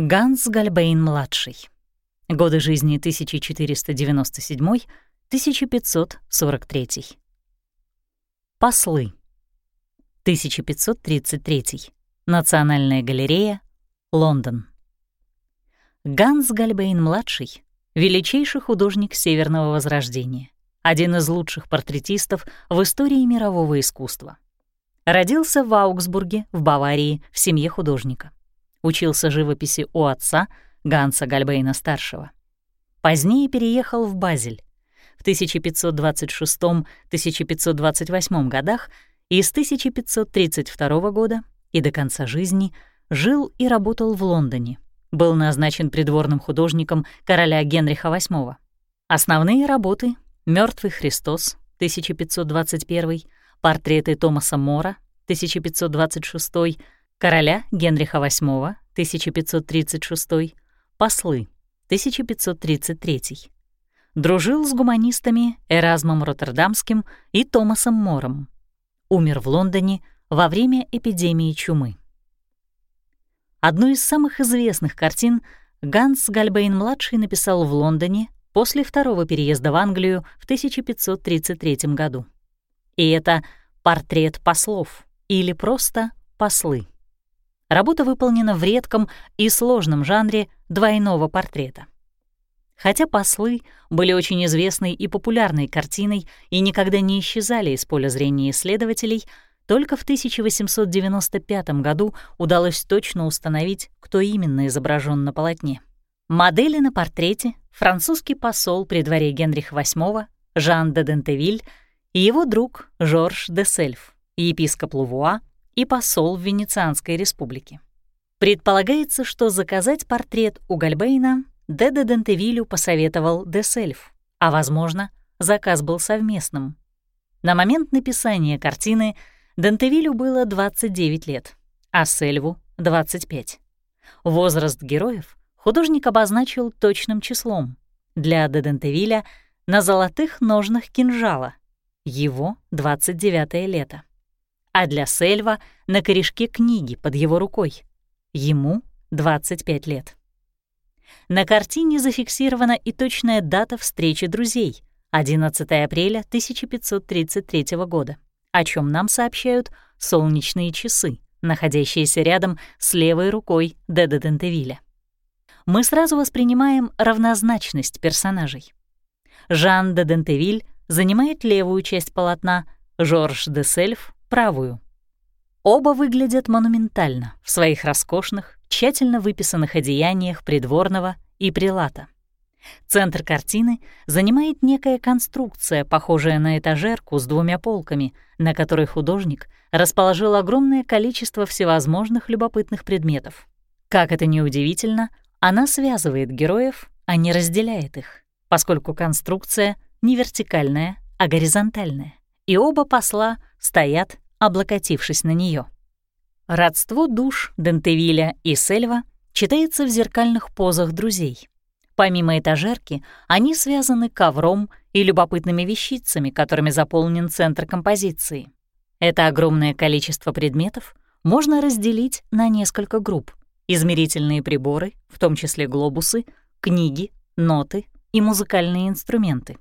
Ганс Гальбейн-младший. Годы жизни 1497-1543. Послы. 1533. Национальная галерея, Лондон. Ганс Гальбейн-младший — величайший художник Северного Возрождения, один из лучших портретистов в истории мирового искусства. Родился в Аугсбурге, в Баварии, в семье художника. Учился живописи у отца, Ганса Гальбейна-старшего. Позднее переехал в Базель. В 1526-1528 годах и с 1532 года и до конца жизни жил и работал в Лондоне. Был назначен придворным художником короля Генриха VIII. Основные работы «Мёртвый Христос» 1521, портреты Томаса Мора 1526, короля Генриха VIII 1536, послы 1533. Дружил с гуманистами Эразмом Роттердамским и Томасом Мором. Умер в Лондоне во время эпидемии чумы. Одну из самых известных картин Ганс Гальбейн-младший написал в Лондоне после второго переезда в Англию в 1533 году. И это «Портрет послов» или просто «Послы». Работа выполнена в редком и сложном жанре двойного портрета. Хотя «Послы» были очень известной и популярной картиной и никогда не исчезали из поля зрения исследователей, только в 1895 году удалось точно установить, кто именно изображен на полотне. Модели на портрете — французский посол при дворе Генриха VIII Жан де Дентевиль и его друг Жорж де Сельф, епископ Лувуа и посол в Венецианской республике. Предполагается, что заказать портрет у Гальбейна де де Дентевилю посоветовал де Сельф, а, возможно, заказ был совместным. На момент написания картины Дентевилю было 29 лет, а Сельву — 25. Возраст героев художник обозначил точным числом. Для Дедентевиля на золотых ножнах кинжала. Его 29 лето. А для Сельва на корешке книги под его рукой. Ему 25 лет. На картине зафиксирована и точная дата встречи друзей — 11 апреля 1533 года, о чем нам сообщают солнечные часы, находящиеся рядом с левой рукой Деда Дентевиля мы сразу воспринимаем равнозначность персонажей. Жан де Дентевиль занимает левую часть полотна, Жорж де Сельф — правую. Оба выглядят монументально в своих роскошных, тщательно выписанных одеяниях придворного и прилата. Центр картины занимает некая конструкция, похожая на этажерку с двумя полками, на которой художник расположил огромное количество всевозможных любопытных предметов. Как это ни удивительно, она связывает героев, а не разделяет их, поскольку конструкция не вертикальная, а горизонтальная, и оба посла стоят, облокотившись на нее. Родство душ Дентевиля и Сельва читается в зеркальных позах друзей. Помимо этажерки, они связаны ковром и любопытными вещицами, которыми заполнен центр композиции. Это огромное количество предметов можно разделить на несколько групп, измерительные приборы, в том числе глобусы, книги, ноты и музыкальные инструменты.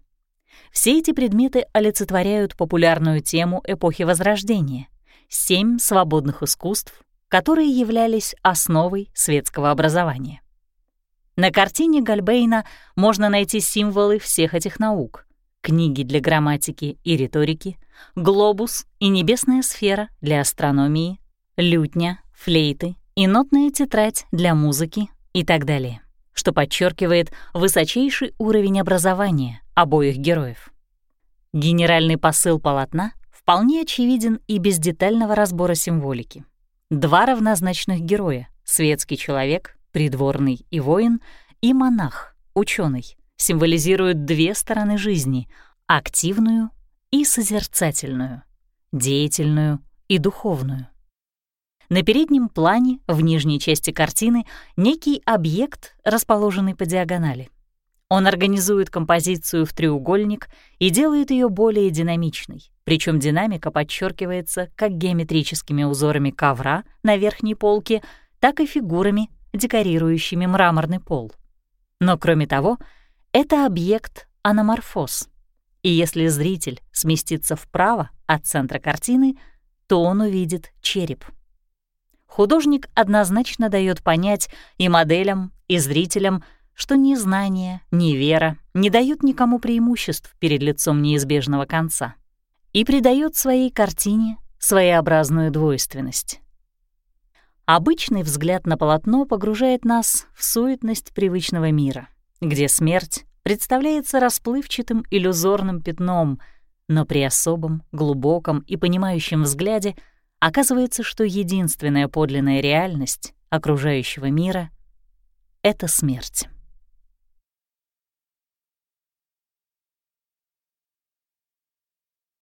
Все эти предметы олицетворяют популярную тему эпохи Возрождения — семь свободных искусств, которые являлись основой светского образования. На картине Гальбейна можно найти символы всех этих наук — книги для грамматики и риторики, глобус и небесная сфера для астрономии, лютня, флейты, и нотная тетрадь для музыки и так далее, что подчеркивает высочайший уровень образования обоих героев. Генеральный посыл полотна вполне очевиден и без детального разбора символики. Два равнозначных героя — светский человек, придворный и воин, и монах, ученый, символизируют две стороны жизни — активную и созерцательную, деятельную и духовную. На переднем плане, в нижней части картины, некий объект, расположенный по диагонали. Он организует композицию в треугольник и делает ее более динамичной, причем динамика подчеркивается как геометрическими узорами ковра на верхней полке, так и фигурами, декорирующими мраморный пол. Но кроме того, это объект аноморфоз. И если зритель сместится вправо от центра картины, то он увидит череп. Художник однозначно дает понять и моделям, и зрителям, что ни знание, ни вера не дают никому преимуществ перед лицом неизбежного конца и придает своей картине своеобразную двойственность. Обычный взгляд на полотно погружает нас в суетность привычного мира, где смерть представляется расплывчатым иллюзорным пятном, но при особом, глубоком и понимающем взгляде оказывается, что единственная подлинная реальность окружающего мира — это смерть.